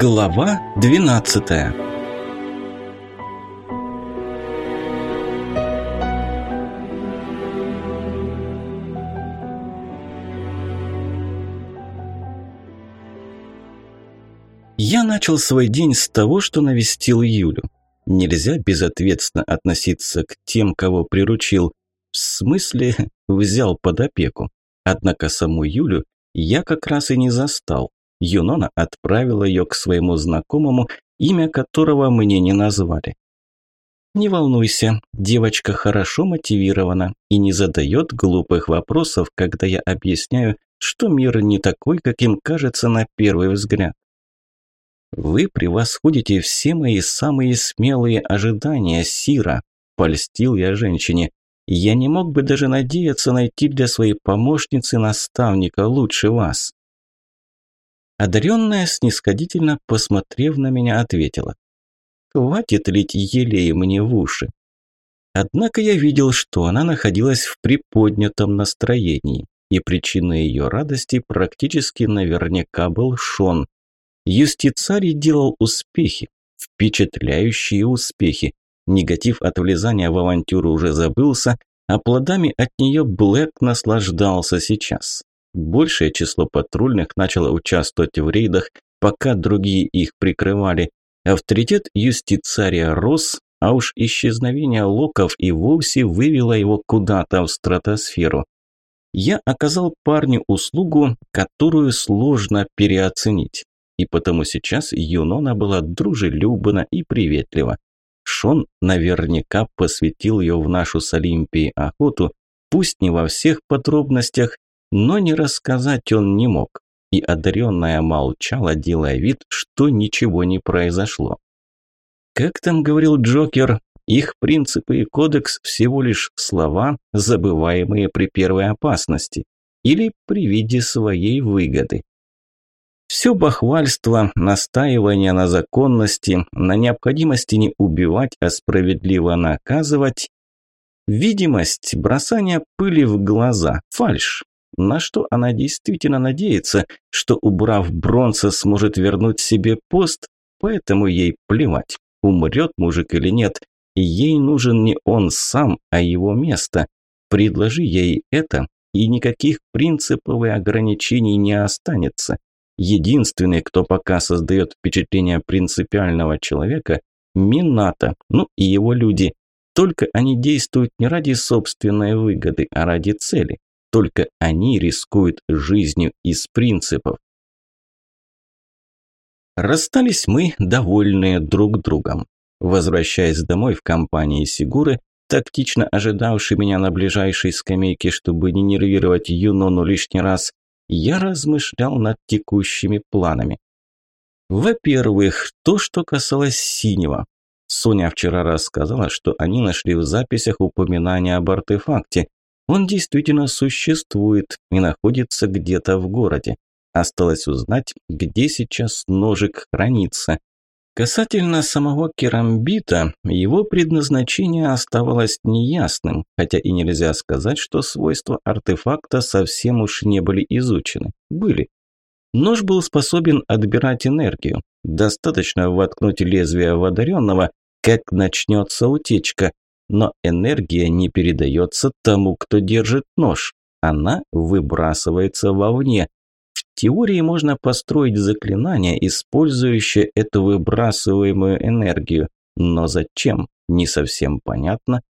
Глава 12 Я начал свой день с того, что навестил Юлю. Нельзя безответственно относиться к тем, кого приручил. В смысле, взял под опеку. Однако саму Юлю я как раз и не застал. Юнона отправила ее к своему знакомому, имя которого мне не назвали. Не волнуйся, девочка хорошо мотивирована и не задает глупых вопросов, когда я объясняю, что мир не такой, каким кажется на первый взгляд. Вы превосходите все мои самые смелые ожидания, Сира, польстил я женщине. Я не мог бы даже надеяться найти для своей помощницы наставника лучше вас. Одаренная, снисходительно посмотрев на меня, ответила. «Хватит лить елей мне в уши». Однако я видел, что она находилась в приподнятом настроении, и причиной ее радости практически наверняка был Шон. Юстицарий делал успехи, впечатляющие успехи. Негатив от влезания в авантюру уже забылся, а плодами от нее Блэк наслаждался сейчас. Большее число патрульных начало участвовать в рейдах, пока другие их прикрывали. Авторитет юстицария рос, а уж исчезновение локов и вовсе вывело его куда-то в стратосферу. Я оказал парню услугу, которую сложно переоценить. И потому сейчас Юнона была дружелюбна и приветлива. Шон наверняка посвятил ее в нашу с Олимпией охоту, пусть не во всех подробностях, но не рассказать он не мог, и одаренная молчала, делая вид, что ничего не произошло. Как там говорил Джокер, их принципы и кодекс всего лишь слова, забываемые при первой опасности или при виде своей выгоды. Все бахвальство, настаивание на законности, на необходимости не убивать, а справедливо наказывать, видимость, бросание пыли в глаза, фальшь, на что она действительно надеется, что убрав бронза сможет вернуть себе пост, поэтому ей плевать, умрет мужик или нет. Ей нужен не он сам, а его место. Предложи ей это, и никаких принципов и ограничений не останется. Единственный, кто пока создает впечатление принципиального человека – Мината, ну и его люди. Только они действуют не ради собственной выгоды, а ради цели. Только они рискуют жизнью из принципов. Расстались мы, довольные друг другом. Возвращаясь домой в компании Сигуры, тактично ожидавший меня на ближайшей скамейке, чтобы не нервировать Юнону лишний раз, я размышлял над текущими планами. Во-первых, то, что касалось синего. Соня вчера рассказала, что они нашли в записях упоминания об артефакте, он действительно существует и находится где-то в городе. Осталось узнать, где сейчас ножик хранится. Касательно самого керамбита, его предназначение оставалось неясным, хотя и нельзя сказать, что свойства артефакта совсем уж не были изучены. Были. Нож был способен отбирать энергию. Достаточно воткнуть лезвие в одаренного, как начнется утечка, но энергия не передается тому, кто держит нож. Она выбрасывается вовне. В теории можно построить заклинание, использующее эту выбрасываемую энергию. Но зачем? Не совсем понятно.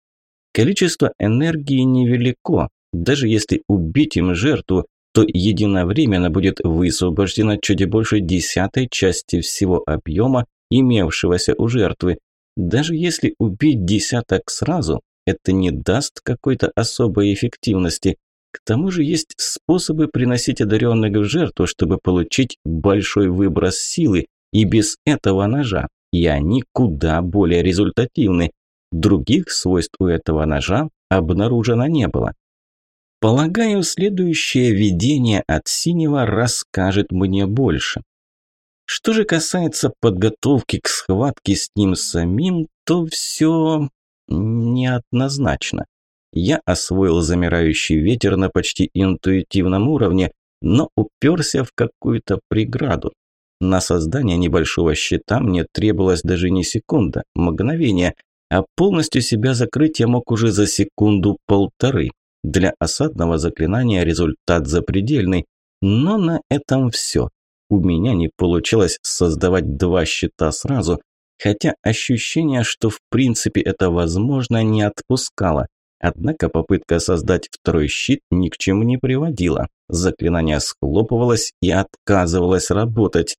Количество энергии невелико. Даже если убить им жертву, то единовременно будет высвобождено чуть больше десятой части всего объема, имевшегося у жертвы. Даже если убить десяток сразу, это не даст какой-то особой эффективности. К тому же есть способы приносить одаренных в жертву, чтобы получить большой выброс силы, и без этого ножа, и они куда более результативны. Других свойств у этого ножа обнаружено не было. Полагаю, следующее видение от синего расскажет мне больше. Что же касается подготовки к схватке с ним самим, то все неоднозначно. Я освоил замирающий ветер на почти интуитивном уровне, но уперся в какую-то преграду. На создание небольшого щита мне требовалось даже не секунда, мгновение, а полностью себя закрыть я мог уже за секунду-полторы. Для осадного заклинания результат запредельный, но на этом все. У меня не получилось создавать два щита сразу, хотя ощущение, что в принципе это возможно, не отпускало. Однако попытка создать второй щит ни к чему не приводила. Заклинание схлопывалось и отказывалось работать.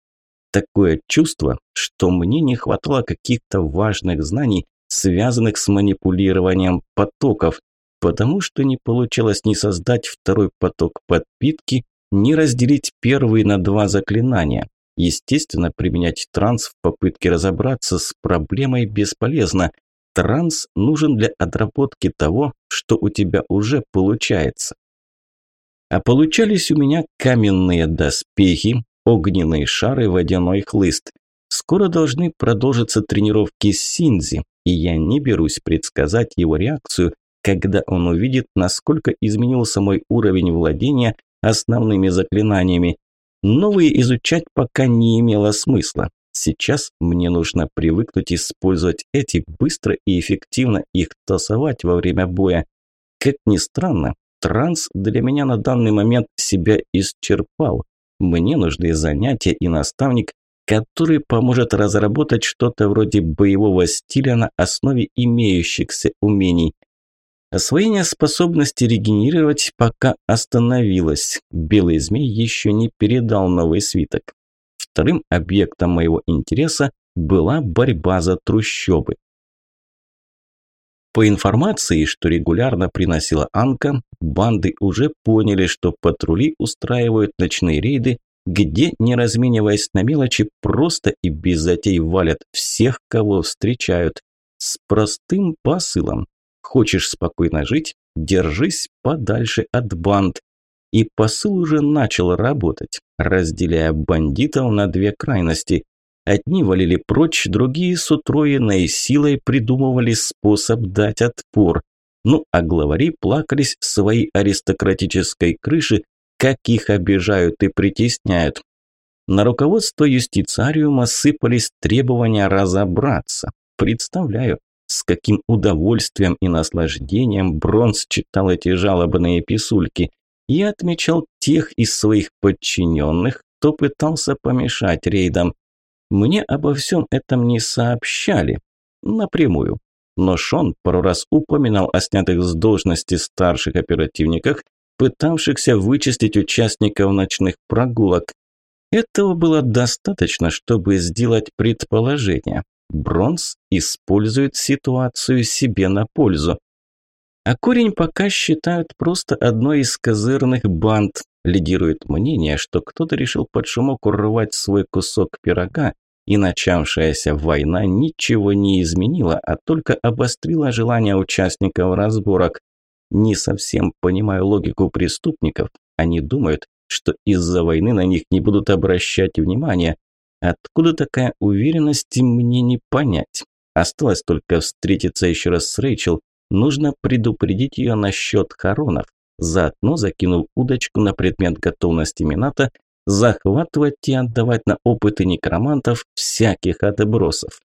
Такое чувство, что мне не хватало каких-то важных знаний, связанных с манипулированием потоков, потому что не получилось ни создать второй поток подпитки, ни разделить первый на два заклинания. Естественно, применять транс в попытке разобраться с проблемой бесполезно. Транс нужен для отработки того, что у тебя уже получается. А получались у меня каменные доспехи, огненные шары, водяной хлыст. Скоро должны продолжиться тренировки с Синзи, и я не берусь предсказать его реакцию, когда он увидит, насколько изменился мой уровень владения основными заклинаниями. Новые изучать пока не имело смысла. Сейчас мне нужно привыкнуть использовать эти быстро и эффективно их тасовать во время боя. Как ни странно, транс для меня на данный момент себя исчерпал. Мне нужны занятия и наставник, который поможет разработать что-то вроде боевого стиля на основе имеющихся умений. Освоение способности регенерировать пока остановилось. Белый змей еще не передал новый свиток. Вторым объектом моего интереса была борьба за трущобы. По информации, что регулярно приносила Анка, банды уже поняли, что патрули устраивают ночные рейды, где, не размениваясь на мелочи, просто и без затей валят всех, кого встречают. С простым посылом. Хочешь спокойно жить? Держись подальше от банд. И посыл уже начал работать, разделяя бандитов на две крайности. Одни валили прочь, другие с утроенной силой придумывали способ дать отпор. Ну, а главари плакались своей аристократической крыши, как их обижают и притесняют. На руководство юстициариума сыпались требования разобраться. Представляю, с каким удовольствием и наслаждением Бронз читал эти жалобные писульки и отмечал тех из своих подчиненных, кто пытался помешать рейдам. Мне обо всем этом не сообщали напрямую, но Шон пару раз упоминал о снятых с должности старших оперативниках, пытавшихся вычислить участников ночных прогулок. Этого было достаточно, чтобы сделать предположение. Бронз использует ситуацию себе на пользу. А корень пока считают просто одной из козырных банд. Лидирует мнение, что кто-то решил под шумок урвать свой кусок пирога, и начавшаяся война ничего не изменила, а только обострила желание участников разборок. Не совсем понимаю логику преступников. Они думают, что из-за войны на них не будут обращать внимания, Откуда такая уверенность, мне не понять. Осталось только встретиться еще раз с Рэйчел. Нужно предупредить ее насчет хоронов. Заодно закинув удочку на предмет готовности Мината, захватывать и отдавать на опыты некромантов всяких отбросов.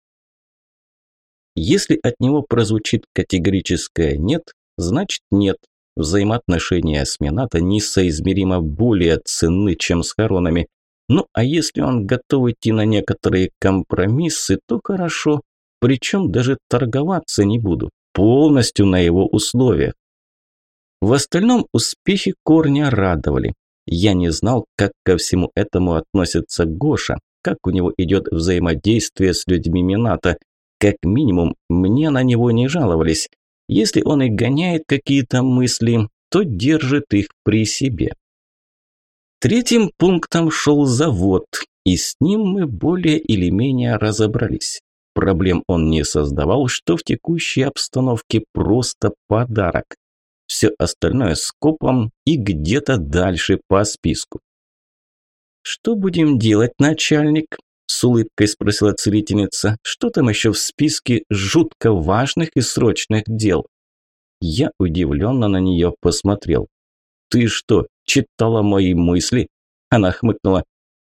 Если от него прозвучит категорическое «нет», значит «нет». Взаимоотношения с Минато несоизмеримо более ценны, чем с хоронами. Ну, а если он готов идти на некоторые компромиссы, то хорошо. Причем даже торговаться не буду. Полностью на его условиях. В остальном успехи корня радовали. Я не знал, как ко всему этому относится Гоша, как у него идет взаимодействие с людьми Мината. Как минимум, мне на него не жаловались. Если он и гоняет какие-то мысли, то держит их при себе. Третьим пунктом шел завод, и с ним мы более или менее разобрались. Проблем он не создавал, что в текущей обстановке просто подарок. Все остальное скопом и где-то дальше по списку. «Что будем делать, начальник?» – с улыбкой спросила целительница. «Что там еще в списке жутко важных и срочных дел?» Я удивленно на нее посмотрел. «Ты что, читала мои мысли?» Она хмыкнула.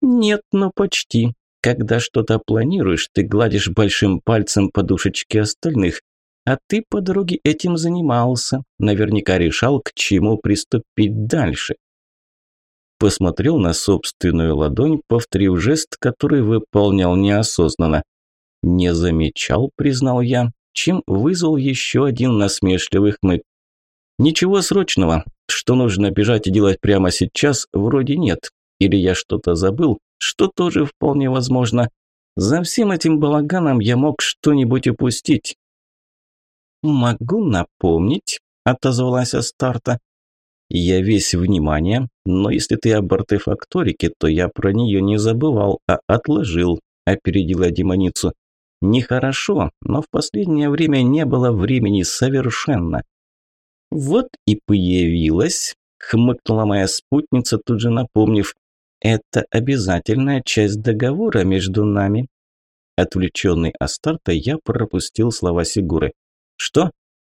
Нет, но почти. Когда что-то планируешь, ты гладишь большим пальцем подушечки остальных, а ты по дороге этим занимался. Наверняка решал, к чему приступить дальше. Посмотрел на собственную ладонь, повторив жест, который выполнял неосознанно. «Не замечал», – признал я, чем вызвал еще один насмешливый хмык. «Ничего срочного. Что нужно бежать и делать прямо сейчас, вроде нет. Или я что-то забыл, что тоже вполне возможно. За всем этим балаганом я мог что-нибудь упустить. «Могу напомнить», – отозвалась Астарта. «Я весь внимание, но если ты об артефакторике, то я про нее не забывал, а отложил», – опередила демоницу. «Нехорошо, но в последнее время не было времени совершенно». «Вот и появилась», – хмыкнула моя спутница, тут же напомнив. «Это обязательная часть договора между нами». Отвлеченный Астарта, я пропустил слова Сигуры. «Что?»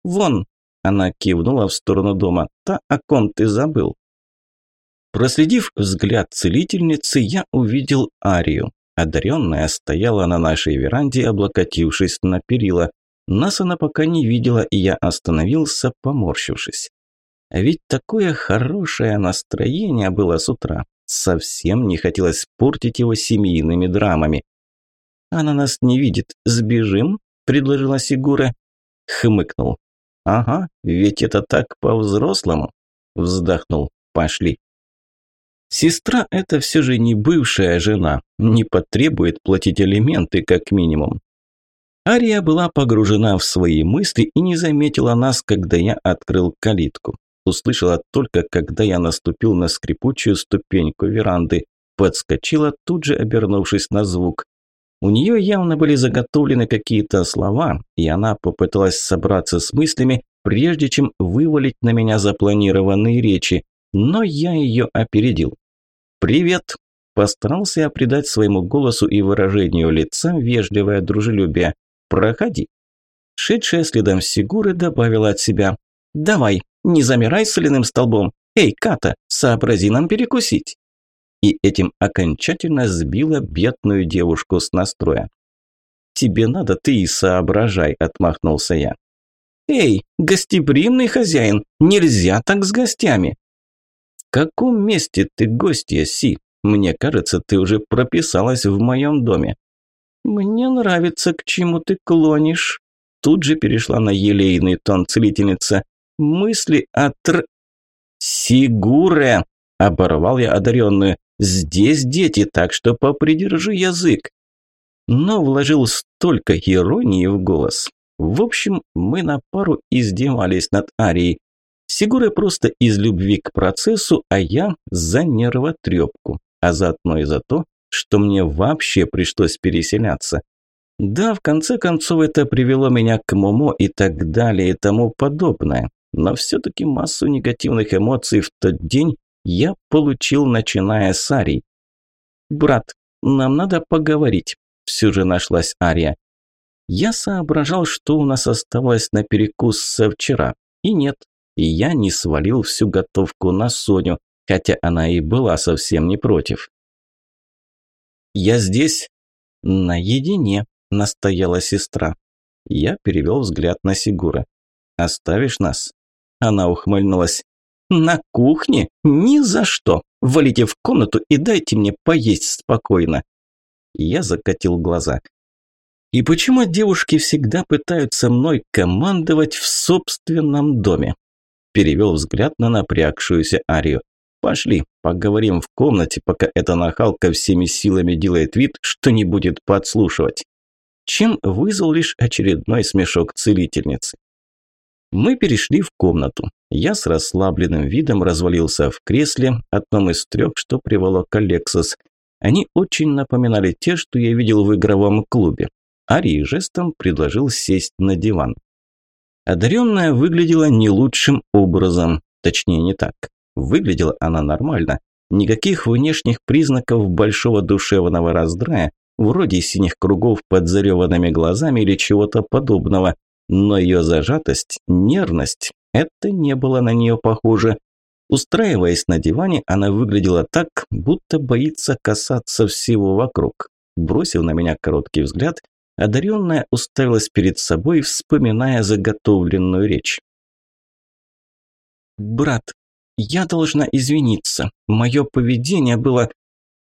«Вон!» – она кивнула в сторону дома. «Та, о ком ты забыл?» Проследив взгляд целительницы, я увидел Арию. Одаренная стояла на нашей веранде, облокотившись на перила. Нас она пока не видела, и я остановился, поморщившись. Ведь такое хорошее настроение было с утра. Совсем не хотелось портить его семейными драмами. «Она нас не видит. Сбежим?» – предложила Сигура. Хмыкнул. «Ага, ведь это так по-взрослому!» Вздохнул. «Пошли!» Сестра – это все же не бывшая жена, не потребует платить алименты как минимум. Ария была погружена в свои мысли и не заметила нас, когда я открыл калитку. Услышала только, когда я наступил на скрипучую ступеньку веранды. Подскочила, тут же обернувшись на звук. У нее явно были заготовлены какие-то слова, и она попыталась собраться с мыслями, прежде чем вывалить на меня запланированные речи, но я ее опередил. «Привет!» – постарался я придать своему голосу и выражению лица вежливое дружелюбие. «Проходи!» Шедшая следом Сигуры добавила от себя. «Давай, не замирай соляным столбом! Эй, Ката, сообрази нам перекусить!» и этим окончательно сбила бедную девушку с настроя. «Тебе надо, ты и соображай», – отмахнулся я. «Эй, гостеприимный хозяин, нельзя так с гостями!» «В каком месте ты гостья, Си? Мне кажется, ты уже прописалась в моем доме». «Мне нравится, к чему ты клонишь». Тут же перешла на елейный тон целительница. «Мысли о тр...» «Сигуре!» – оборвал я одаренную. Здесь дети, так что попридержи язык. Но вложил столько иронии в голос. В общем, мы на пару издевались над Арией. Сигура просто из любви к процессу, а я за нервотрепку. А заодно и за то, что мне вообще пришлось переселяться. Да, в конце концов это привело меня к Момо и так далее и тому подобное. Но все-таки массу негативных эмоций в тот день я получил, начиная с Арии. «Брат, нам надо поговорить», – все же нашлась Ария. Я соображал, что у нас осталось на перекус со вчера. И нет, я не свалил всю готовку на Соню, хотя она и была совсем не против. «Я здесь?» «Наедине», – настояла сестра. Я перевел взгляд на Сигура. «Оставишь нас?» Она ухмыльнулась. «На кухне? Ни за что! Валите в комнату и дайте мне поесть спокойно!» Я закатил глаза. «И почему девушки всегда пытаются мной командовать в собственном доме?» Перевел взгляд на напрягшуюся Арию. «Пошли, поговорим в комнате, пока эта нахалка всеми силами делает вид, что не будет подслушивать». Чем вызвал лишь очередной смешок целительницы. Мы перешли в комнату. Я с расслабленным видом развалился в кресле, одном из трех, что приволок Алексос. Они очень напоминали те, что я видел в игровом клубе. Арий жестом предложил сесть на диван. Одаренная выглядела не лучшим образом, точнее не так. Выглядела она нормально. Никаких внешних признаков большого душевного раздрая, вроде синих кругов под зареванными глазами или чего-то подобного. Но ее зажатость, нервность – это не было на нее похоже. Устраиваясь на диване, она выглядела так, будто боится касаться всего вокруг. Бросив на меня короткий взгляд, одаренная уставилась перед собой, вспоминая заготовленную речь. «Брат, я должна извиниться. Мое поведение было...»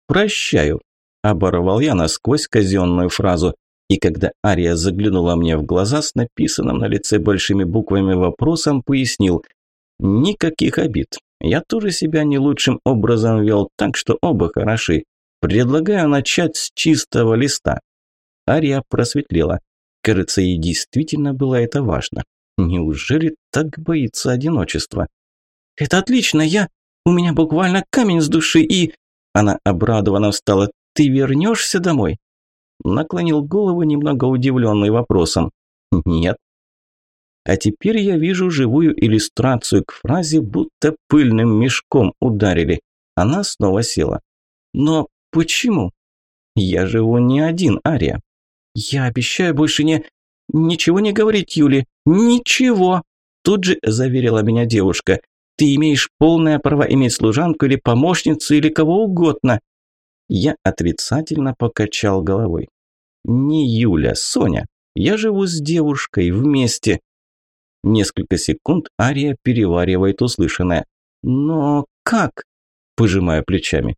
«Прощаю», – оборвал я насквозь казенную фразу. И когда Ария заглянула мне в глаза с написанным на лице большими буквами вопросом, пояснил «Никаких обид. Я тоже себя не лучшим образом вел, так что оба хороши. Предлагаю начать с чистого листа». Ария просветлела. Кажется, ей действительно было это важно. Неужели так боится одиночества? «Это отлично, я... У меня буквально камень с души и...» Она обрадованно встала. «Ты вернешься домой?» Наклонил голову, немного удивленный вопросом. «Нет». А теперь я вижу живую иллюстрацию к фразе, будто пыльным мешком ударили. Она снова села. «Но почему?» «Я живу не один, Ария». «Я обещаю больше не... Ничего не говорить, Юли. Ничего!» Тут же заверила меня девушка. «Ты имеешь полное право иметь служанку или помощницу или кого угодно. Я отрицательно покачал головой. «Не Юля, Соня. Я живу с девушкой вместе». Несколько секунд Ария переваривает услышанное. «Но как?» – пожимая плечами.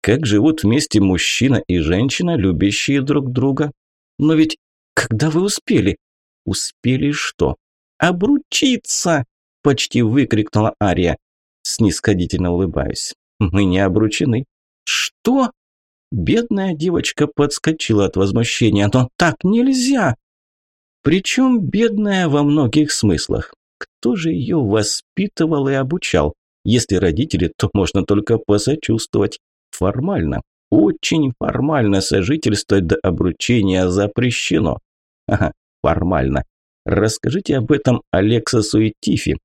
«Как живут вместе мужчина и женщина, любящие друг друга? Но ведь когда вы успели?» «Успели что?» «Обручиться!» – почти выкрикнула Ария. Снисходительно улыбаюсь. «Мы не обручены». «Что?» Бедная девочка подскочила от возмущения. «Но так нельзя!» Причем бедная во многих смыслах. Кто же ее воспитывал и обучал? Если родители, то можно только посочувствовать. Формально, очень формально сожительствовать до обручения запрещено. Ага, формально. Расскажите об этом Алексасу и Тифи.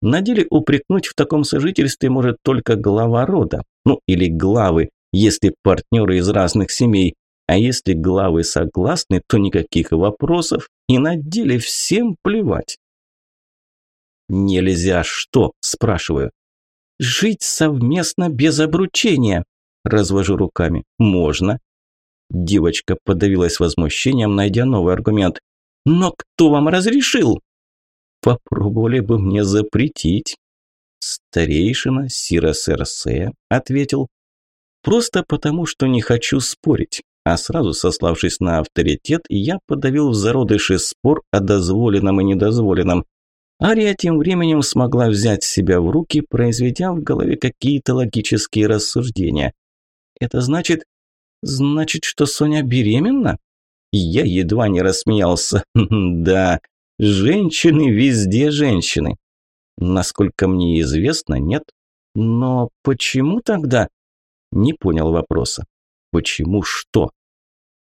На деле упрекнуть в таком сожительстве может только глава рода, ну или главы, если партнеры из разных семей. А если главы согласны, то никаких вопросов, и на деле всем плевать. «Нельзя что?» – спрашиваю. «Жить совместно без обручения», – развожу руками. «Можно». Девочка подавилась возмущением, найдя новый аргумент. «Но кто вам разрешил?» «Попробовали бы мне запретить». «Старейшина Сира Серсея», – ответил. Просто потому, что не хочу спорить. А сразу сославшись на авторитет, я подавил в зародыше спор о дозволенном и недозволенном. Ария тем временем смогла взять себя в руки, произведя в голове какие-то логические рассуждения. Это значит... Значит, что Соня беременна? Я едва не рассмеялся. Да, женщины везде женщины. Насколько мне известно, нет. Но почему тогда? Не понял вопроса. Почему что?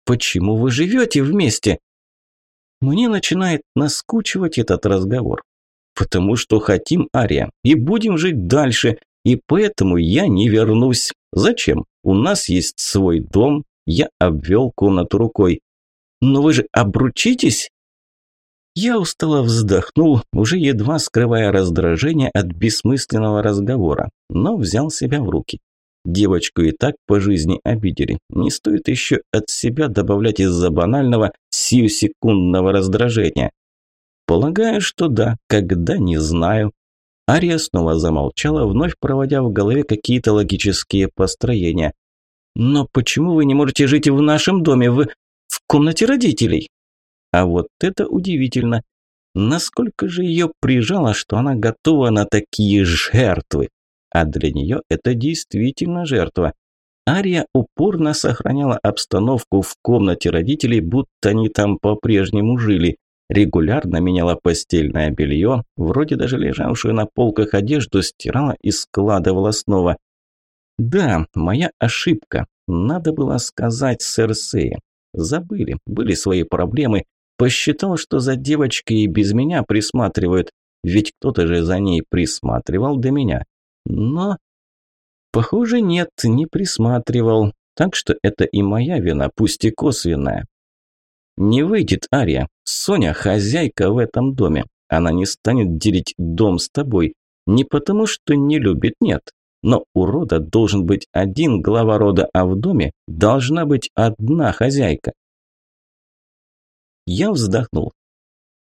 Почему вы живете вместе? Мне начинает наскучивать этот разговор. Потому что хотим, Ария, и будем жить дальше, и поэтому я не вернусь. Зачем? У нас есть свой дом, я обвел комнату рукой. Но вы же обручитесь? Я устало вздохнул, уже едва скрывая раздражение от бессмысленного разговора, но взял себя в руки. Девочку и так по жизни обидели. Не стоит еще от себя добавлять из-за банального сиюсекундного раздражения. Полагаю, что да, когда не знаю. Ария снова замолчала, вновь проводя в голове какие-то логические построения. «Но почему вы не можете жить в нашем доме, в, в комнате родителей?» А вот это удивительно. Насколько же ее прижало, что она готова на такие жертвы? а для нее это действительно жертва. Ария упорно сохраняла обстановку в комнате родителей, будто они там по-прежнему жили. Регулярно меняла постельное белье, вроде даже лежавшую на полках одежду стирала и складывала снова. Да, моя ошибка. Надо было сказать Серсее. Забыли, были свои проблемы. Посчитал, что за девочкой и без меня присматривают. Ведь кто-то же за ней присматривал до меня. Но, похоже, нет, не присматривал. Так что это и моя вина, пусть и косвенная. Не выйдет, Ария. Соня хозяйка в этом доме. Она не станет делить дом с тобой. Не потому, что не любит, нет. Но у рода должен быть один глава рода, а в доме должна быть одна хозяйка. Я вздохнул.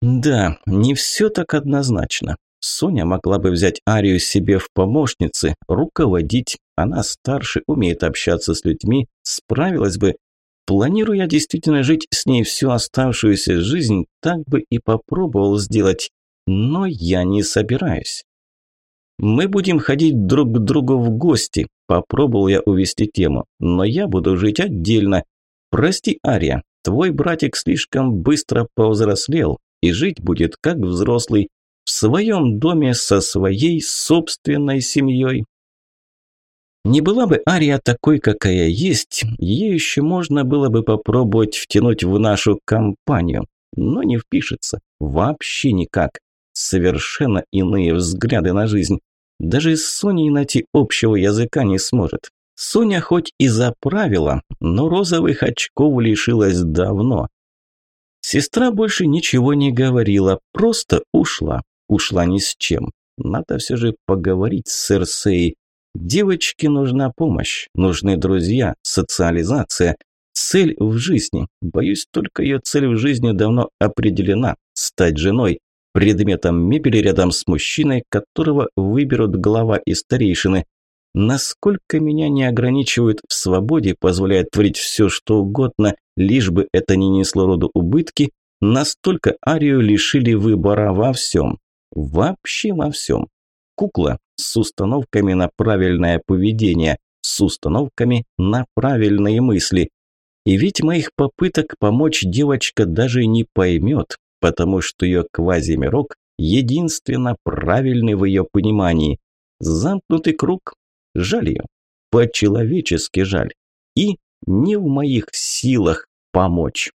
Да, не все так однозначно. Соня могла бы взять Арию себе в помощницы, руководить. Она старше, умеет общаться с людьми, справилась бы. Планирую я действительно жить с ней всю оставшуюся жизнь, так бы и попробовал сделать. Но я не собираюсь. Мы будем ходить друг к другу в гости. Попробовал я увести тему, но я буду жить отдельно. Прости, Ария, твой братик слишком быстро повзрослел и жить будет как взрослый, в своем доме со своей собственной семьей. Не была бы Ария такой, какая есть, ее еще можно было бы попробовать втянуть в нашу компанию, но не впишется, вообще никак. Совершенно иные взгляды на жизнь. Даже с Соней найти общего языка не сможет. Соня хоть и заправила, но розовых очков лишилась давно. Сестра больше ничего не говорила, просто ушла ушла ни с чем. Надо все же поговорить с Серсеей. Девочке нужна помощь, нужны друзья, социализация, цель в жизни. Боюсь, только ее цель в жизни давно определена – стать женой, предметом мебели рядом с мужчиной, которого выберут глава и старейшины. Насколько меня не ограничивают в свободе, позволяет творить все, что угодно, лишь бы это не несло роду убытки, настолько Арию лишили выбора во всем. Вообще во всем. Кукла с установками на правильное поведение, с установками на правильные мысли. И ведь моих попыток помочь девочка даже не поймет, потому что ее квазимирок единственно правильный в ее понимании. Замкнутый круг. Жаль ее. По-человечески жаль. И не в моих силах помочь.